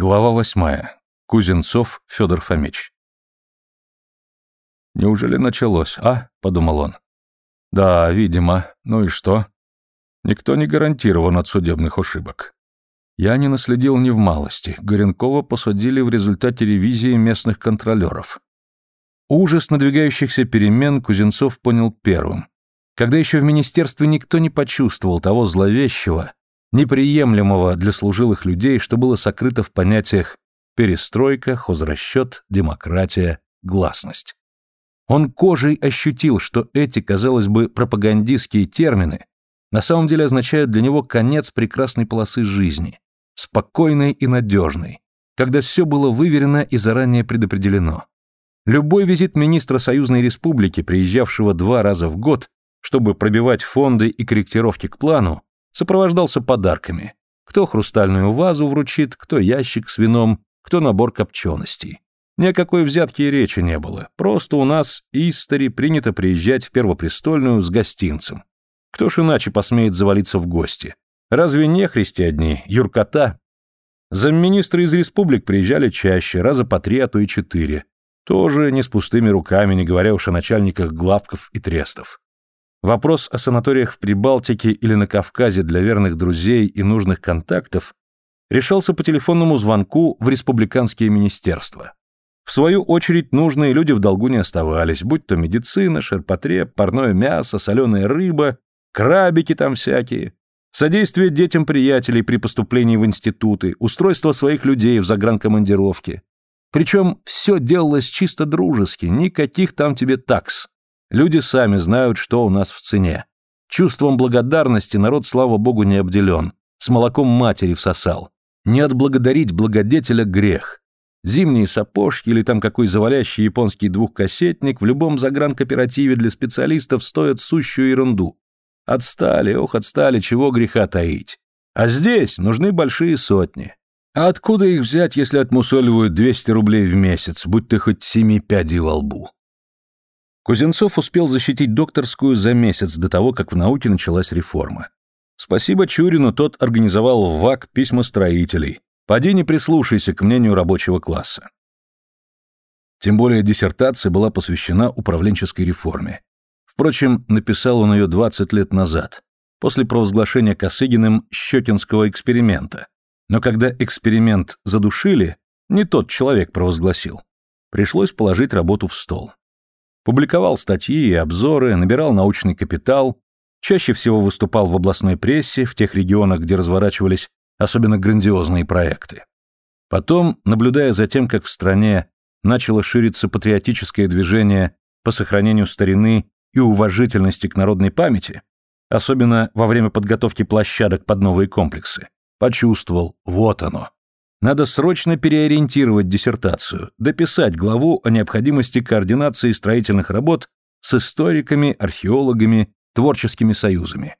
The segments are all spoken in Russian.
Глава восьмая. Кузенцов Федор Фомич. «Неужели началось, а?» — подумал он. «Да, видимо. Ну и что? Никто не гарантирован от судебных ошибок. Я не наследил ни в малости. Горенкова посадили в результате ревизии местных контролеров. Ужас надвигающихся перемен Кузенцов понял первым, когда еще в министерстве никто не почувствовал того зловещего, неприемлемого для служилых людей, что было сокрыто в понятиях перестройка, хозрасчет, демократия, гласность. Он кожей ощутил, что эти, казалось бы, пропагандистские термины на самом деле означают для него конец прекрасной полосы жизни, спокойной и надежной, когда все было выверено и заранее предопределено. Любой визит министра Союзной Республики, приезжавшего два раза в год, чтобы пробивать фонды и корректировки к плану, сопровождался подарками. Кто хрустальную вазу вручит, кто ящик с вином, кто набор копченостей. Ни о какой взятке и речи не было. Просто у нас, истори, принято приезжать в Первопрестольную с гостинцем. Кто ж иначе посмеет завалиться в гости? Разве не христи одни, юркота? Замминистры из республик приезжали чаще, раза по три, а то и четыре. Тоже не с пустыми руками, не говоря уж о начальниках главков и трестов. Вопрос о санаториях в Прибалтике или на Кавказе для верных друзей и нужных контактов решался по телефонному звонку в республиканские министерства. В свою очередь нужные люди в долгу не оставались, будь то медицина, ширпотреб, парное мясо, соленая рыба, крабики там всякие. Содействие детям приятелей при поступлении в институты, устройство своих людей в загранкомандировке. Причем все делалось чисто дружески, никаких там тебе такс. Люди сами знают, что у нас в цене. Чувством благодарности народ, слава богу, не обделен. С молоком матери всосал. Не отблагодарить благодетеля грех. Зимние сапожки или там какой завалящий японский двухкассетник в любом загранкооперативе для специалистов стоят сущую ерунду. Отстали, ох, отстали, чего греха таить. А здесь нужны большие сотни. А откуда их взять, если отмусоливают 200 рублей в месяц, будь ты хоть семи пядей во лбу? Кузенцов успел защитить докторскую за месяц до того, как в науке началась реформа. Спасибо Чурину, тот организовал в ВАК письма строителей. Поди не прислушайся к мнению рабочего класса. Тем более диссертация была посвящена управленческой реформе. Впрочем, написал он ее 20 лет назад, после провозглашения Косыгиным Щекинского эксперимента. Но когда эксперимент задушили, не тот человек провозгласил. Пришлось положить работу в стол. Публиковал статьи и обзоры, набирал научный капитал, чаще всего выступал в областной прессе, в тех регионах, где разворачивались особенно грандиозные проекты. Потом, наблюдая за тем, как в стране начало шириться патриотическое движение по сохранению старины и уважительности к народной памяти, особенно во время подготовки площадок под новые комплексы, почувствовал, вот оно. Надо срочно переориентировать диссертацию, дописать главу о необходимости координации строительных работ с историками, археологами, творческими союзами.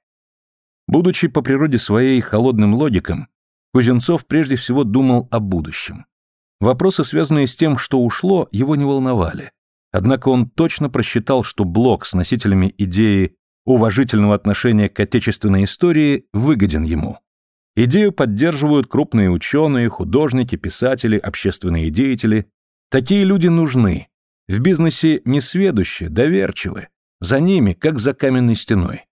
Будучи по природе своей холодным логиком, Кузенцов прежде всего думал о будущем. Вопросы, связанные с тем, что ушло, его не волновали. Однако он точно просчитал, что блок с носителями идеи уважительного отношения к отечественной истории выгоден ему. Идею поддерживают крупные ученые, художники, писатели, общественные деятели. Такие люди нужны. В бизнесе несведущие, доверчивы. За ними, как за каменной стеной.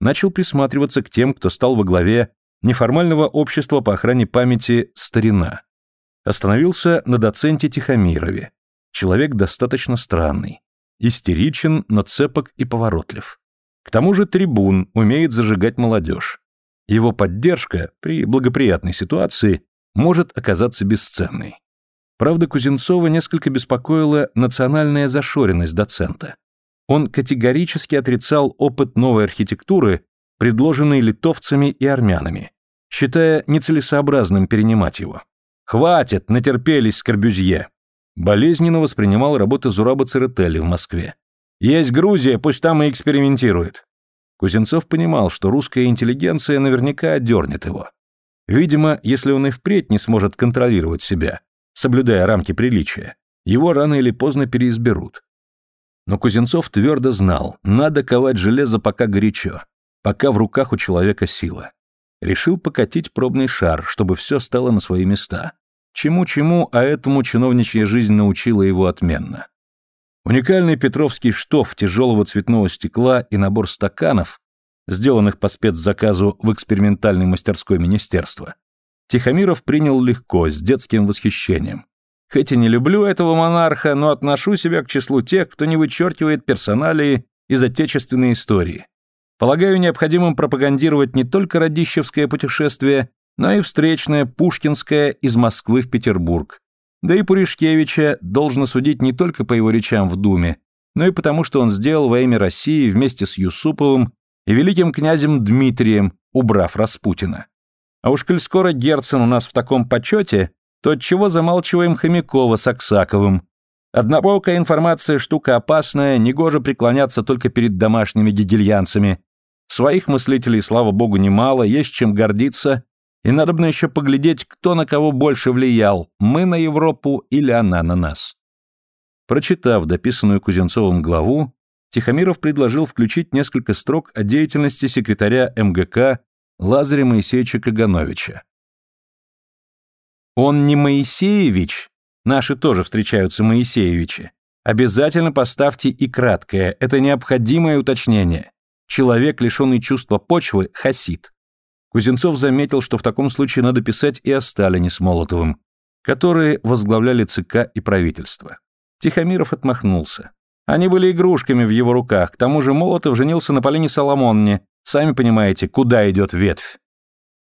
Начал присматриваться к тем, кто стал во главе неформального общества по охране памяти «Старина». Остановился на доценте Тихомирове, Человек достаточно странный. Истеричен, но цепок и поворотлив. К тому же трибун умеет зажигать молодежь. Его поддержка при благоприятной ситуации может оказаться бесценной. Правда, Кузенцова несколько беспокоила национальная зашоренность доцента. Он категорически отрицал опыт новой архитектуры, предложенный литовцами и армянами, считая нецелесообразным перенимать его. «Хватит, натерпелись, Скорбюзье!» Болезненно воспринимал работы Зураба Церетели в Москве. «Есть Грузия, пусть там и экспериментирует». Кузнецов понимал, что русская интеллигенция наверняка отдернет его. Видимо, если он и впредь не сможет контролировать себя, соблюдая рамки приличия, его рано или поздно переизберут. Но Кузнецов твердо знал, надо ковать железо пока горячо, пока в руках у человека сила. Решил покатить пробный шар, чтобы все стало на свои места. Чему-чему, а этому чиновничья жизнь научила его отменно. Уникальный петровский штоф тяжелого цветного стекла и набор стаканов, сделанных по спецзаказу в экспериментальной мастерской министерства, Тихомиров принял легко, с детским восхищением. Хоть и не люблю этого монарха, но отношу себя к числу тех, кто не вычеркивает персоналии из отечественной истории. Полагаю необходимым пропагандировать не только радищевское путешествие, но и встречное Пушкинское из Москвы в Петербург. Да и Пуришкевича должно судить не только по его речам в Думе, но и потому, что он сделал во имя России вместе с Юсуповым и великим князем Дмитрием, убрав Распутина. А уж коль скоро Герцен у нас в таком почете, то отчего замалчиваем Хомякова с Аксаковым? Однобокая информация штука опасная, негоже преклоняться только перед домашними гигельянцами. Своих мыслителей, слава богу, немало, есть чем гордиться, и надо бы еще поглядеть, кто на кого больше влиял, мы на Европу или она на нас. Прочитав дописанную Кузнецовым главу, Тихомиров предложил включить несколько строк о деятельности секретаря МГК Лазаря Моисеевича Кагановича. Он не Моисеевич, наши тоже встречаются Моисеевичи. Обязательно поставьте и краткое, это необходимое уточнение. Человек, лишенный чувства почвы, хасид. Кузнецов заметил, что в таком случае надо писать и о Сталине с Молотовым, которые возглавляли ЦК и правительство. Тихомиров отмахнулся. Они были игрушками в его руках, к тому же Молотов женился на Полине Соломонне, Сами понимаете, куда идет ветвь.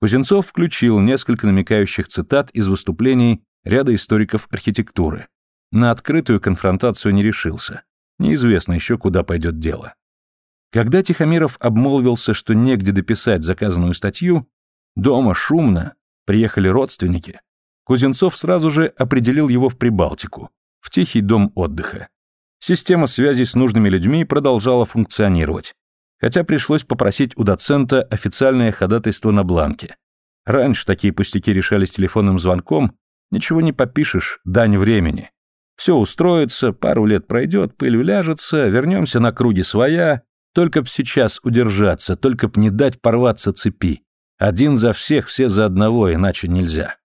Кузнецов включил несколько намекающих цитат из выступлений ряда историков архитектуры. На открытую конфронтацию не решился. Неизвестно еще, куда пойдет дело. Когда Тихомиров обмолвился, что негде дописать заказанную статью, дома шумно, приехали родственники, Кузнецов сразу же определил его в Прибалтику, в тихий дом отдыха. Система связи с нужными людьми продолжала функционировать, хотя пришлось попросить у доцента официальное ходатайство на бланке. Раньше такие пустяки решались телефонным звонком, ничего не попишешь, дань времени. Все устроится, пару лет пройдет, пыль уляжется, вернемся на круги своя, только б сейчас удержаться, только б не дать порваться цепи. Один за всех, все за одного, иначе нельзя.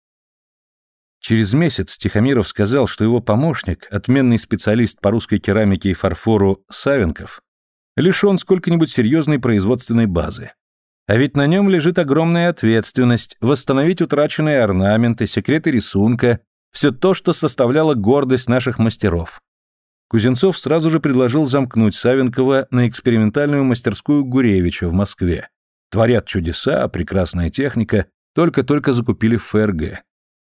Через месяц Тихомиров сказал, что его помощник, отменный специалист по русской керамике и фарфору Савенков, лишен сколько-нибудь серьезной производственной базы. А ведь на нем лежит огромная ответственность восстановить утраченные орнаменты, секреты рисунка, все то, что составляло гордость наших мастеров. Кузнецов сразу же предложил замкнуть Савенкова на экспериментальную мастерскую Гуревича в Москве. Творят чудеса, прекрасная техника, только-только закупили в ФРГ.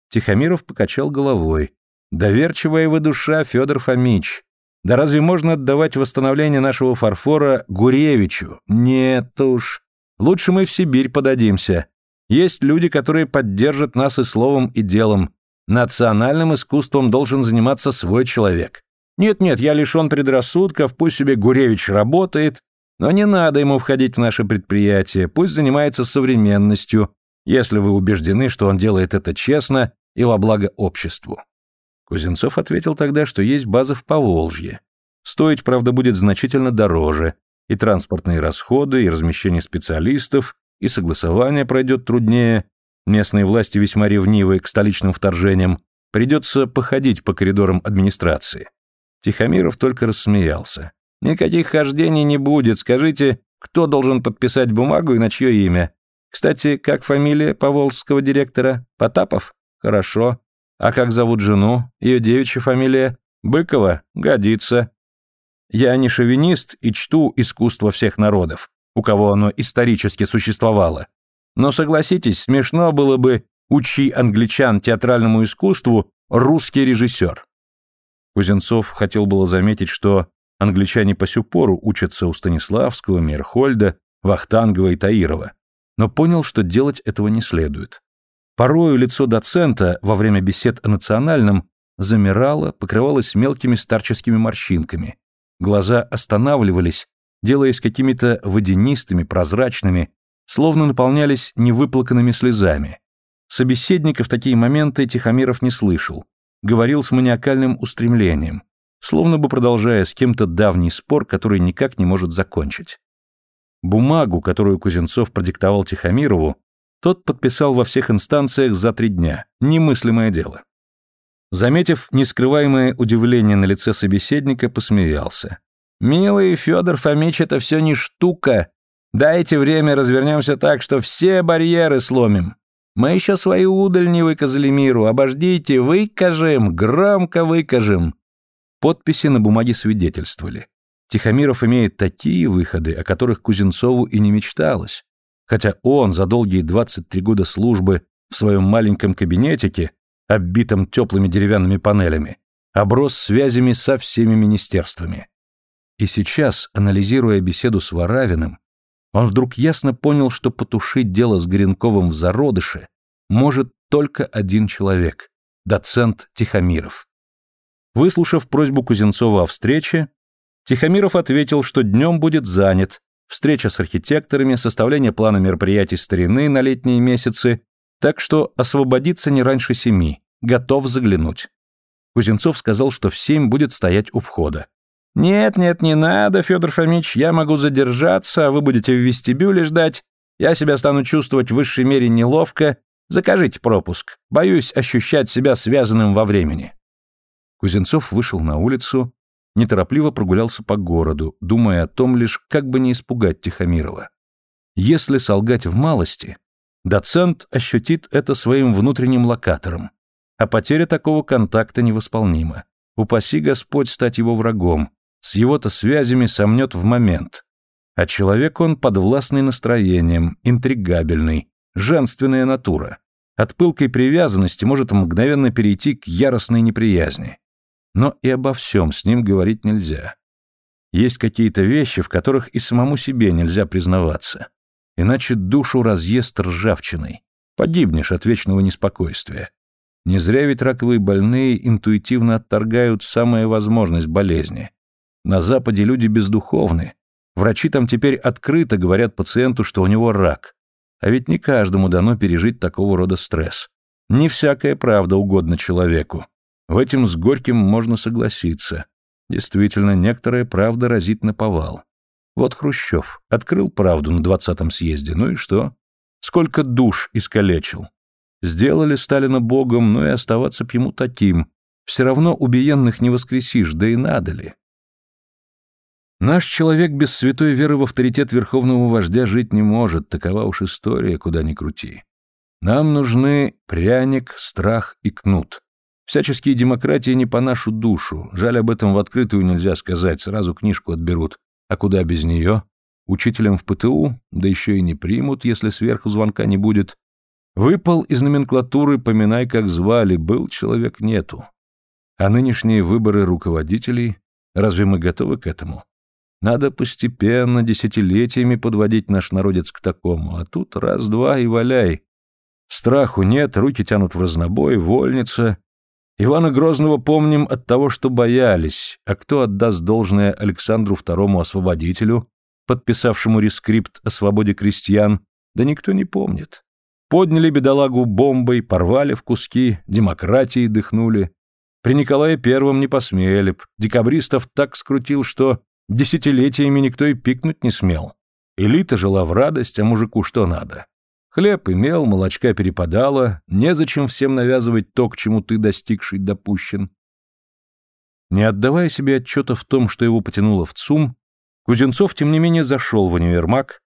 Тихомиров покачал головой. «Доверчивая вы душа, Федор Фомич. Да разве можно отдавать восстановление нашего фарфора Гуревичу? Нет уж. Лучше мы в Сибирь подадимся. Есть люди, которые поддержат нас и словом, и делом. Национальным искусством должен заниматься свой человек. Нет-нет, я лишен предрассудков, пусть себе Гуревич работает, но не надо ему входить в наше предприятие, пусть занимается современностью, если вы убеждены, что он делает это честно и во благо обществу. Кузнецов ответил тогда, что есть база в Поволжье. Стоить, правда, будет значительно дороже, и транспортные расходы, и размещение специалистов, и согласование пройдет труднее. Местные власти весьма ревнивы к столичным вторжениям. Придется походить по коридорам администрации. Тихомиров только рассмеялся. «Никаких хождений не будет. Скажите, кто должен подписать бумагу и на чье имя? Кстати, как фамилия поволжского директора? Потапов? Хорошо. А как зовут жену? Ее девичья фамилия? Быкова? Годится. Я не шовинист и чту искусство всех народов, у кого оно исторически существовало. Но согласитесь, смешно было бы «Учи англичан театральному искусству» русский режиссер. Кузнецов хотел было заметить, что англичане по сю пору учатся у Станиславского, Мерхольда, Вахтангова и Таирова, но понял, что делать этого не следует. Порою лицо доцента во время бесед о национальном замирало, покрывалось мелкими старческими морщинками. Глаза останавливались, делаясь какими-то водянистыми, прозрачными, словно наполнялись невыплаканными слезами. Собеседника в такие моменты Тихомиров не слышал, говорил с маниакальным устремлением, словно бы продолжая с кем-то давний спор, который никак не может закончить. Бумагу, которую Кузнецов продиктовал Тихомирову, тот подписал во всех инстанциях за три дня. Немыслимое дело. Заметив нескрываемое удивление на лице собеседника, посмеялся. «Милый Федор Фомич, это все не штука. Дайте время, развернемся так, что все барьеры сломим. Мы еще свою удаль не выказали миру. Обождите, выкажем, громко выкажем». Подписи на бумаге свидетельствовали. Тихомиров имеет такие выходы, о которых Кузенцову и не мечталось. Хотя он за долгие 23 года службы в своем маленьком кабинетике оббитом теплыми деревянными панелями, оброс связями со всеми министерствами. И сейчас, анализируя беседу с Варавиным, он вдруг ясно понял, что потушить дело с Горенковым в зародыше может только один человек – доцент Тихомиров. Выслушав просьбу Кузенцова о встрече, Тихомиров ответил, что днем будет занят, встреча с архитекторами, составление плана мероприятий старины на летние месяцы так что освободиться не раньше семи, готов заглянуть. Кузенцов сказал, что в семь будет стоять у входа. «Нет, нет, не надо, Федор Фомич, я могу задержаться, а вы будете в вестибюле ждать. Я себя стану чувствовать в высшей мере неловко. Закажите пропуск. Боюсь ощущать себя связанным во времени». Кузенцов вышел на улицу, неторопливо прогулялся по городу, думая о том лишь, как бы не испугать Тихомирова. Если солгать в малости, Доцент ощутит это своим внутренним локатором, а потеря такого контакта невосполнима. Упаси Господь стать его врагом, с его-то связями сомнет в момент. А человек он подвластный настроением, интригабельный, женственная натура. От пылкой привязанности может мгновенно перейти к яростной неприязни. Но и обо всем с ним говорить нельзя. Есть какие-то вещи, в которых и самому себе нельзя признаваться иначе душу разъест ржавчиной. Погибнешь от вечного неспокойствия. Не зря ведь раковые больные интуитивно отторгают самая возможность болезни. На Западе люди бездуховны. Врачи там теперь открыто говорят пациенту, что у него рак. А ведь не каждому дано пережить такого рода стресс. Не всякая правда угодна человеку. В этом с Горьким можно согласиться. Действительно, некоторая правда разит на повал. Вот Хрущев открыл правду на двадцатом съезде, ну и что? Сколько душ искалечил. Сделали Сталина богом, но и оставаться б ему таким. Все равно убиенных не воскресишь, да и надо ли. Наш человек без святой веры в авторитет верховного вождя жить не может, такова уж история, куда ни крути. Нам нужны пряник, страх и кнут. Всяческие демократии не по нашу душу, жаль об этом в открытую нельзя сказать, сразу книжку отберут. А куда без нее? Учителем в ПТУ, да еще и не примут, если сверху звонка не будет. Выпал из номенклатуры, поминай, как звали, был человек нету. А нынешние выборы руководителей, разве мы готовы к этому? Надо постепенно, десятилетиями подводить наш народец к такому, а тут раз-два и валяй. Страху нет, руки тянут в разнобой, вольница, Ивана Грозного помним от того, что боялись, а кто отдаст должное Александру II освободителю, подписавшему рескрипт о свободе крестьян, да никто не помнит. Подняли бедолагу бомбой, порвали в куски, демократии дыхнули. При Николае Первом не посмели б, декабристов так скрутил, что десятилетиями никто и пикнуть не смел. Элита жила в радость, а мужику что надо. Хлеб имел, молочка перепадало, незачем всем навязывать то, к чему ты достигший допущен. Не отдавая себе отчета в том, что его потянуло в ЦУМ, Кузенцов, тем не менее, зашел в универмаг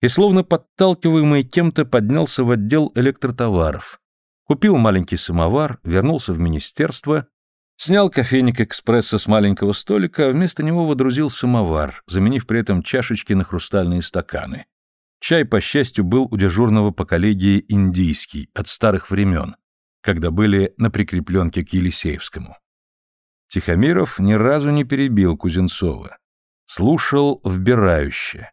и, словно подталкиваемый кем-то, поднялся в отдел электротоваров. Купил маленький самовар, вернулся в министерство, снял кофейник экспресса с маленького столика, а вместо него водрузил самовар, заменив при этом чашечки на хрустальные стаканы. Чай, по счастью, был у дежурного по коллегии индийский, от старых времен, когда были на прикрепленке к Елисеевскому. Тихомиров ни разу не перебил Кузенцова. Слушал вбирающе.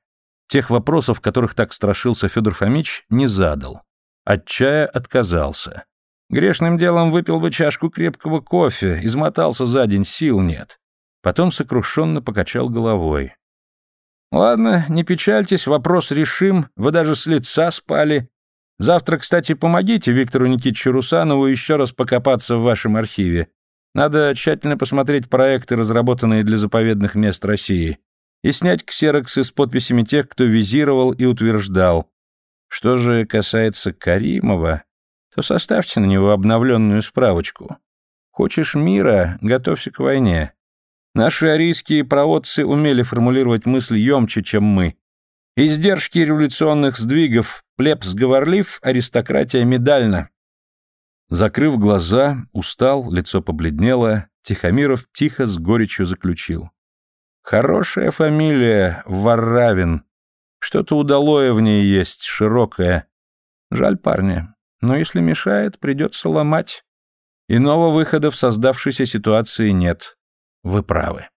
Тех вопросов, которых так страшился Федор Фомич, не задал. От чая отказался. Грешным делом выпил бы чашку крепкого кофе, измотался за день, сил нет. Потом сокрушенно покачал головой. Ладно, не печальтесь, вопрос решим, вы даже с лица спали. Завтра, кстати, помогите Виктору Никитичу Русанову еще раз покопаться в вашем архиве. Надо тщательно посмотреть проекты, разработанные для заповедных мест России, и снять ксероксы с подписями тех, кто визировал и утверждал. Что же касается Каримова, то составьте на него обновленную справочку. Хочешь мира — готовься к войне. Наши арийские проводцы умели формулировать мысль емче, чем мы. Издержки революционных сдвигов, плебс говорлив, аристократия медальна. Закрыв глаза, устал, лицо побледнело, Тихомиров тихо с горечью заключил. Хорошая фамилия, Варравин. Что-то удалое в ней есть, широкое. Жаль парня, но если мешает, придется ломать. Иного выхода в создавшейся ситуации нет. Вы правы.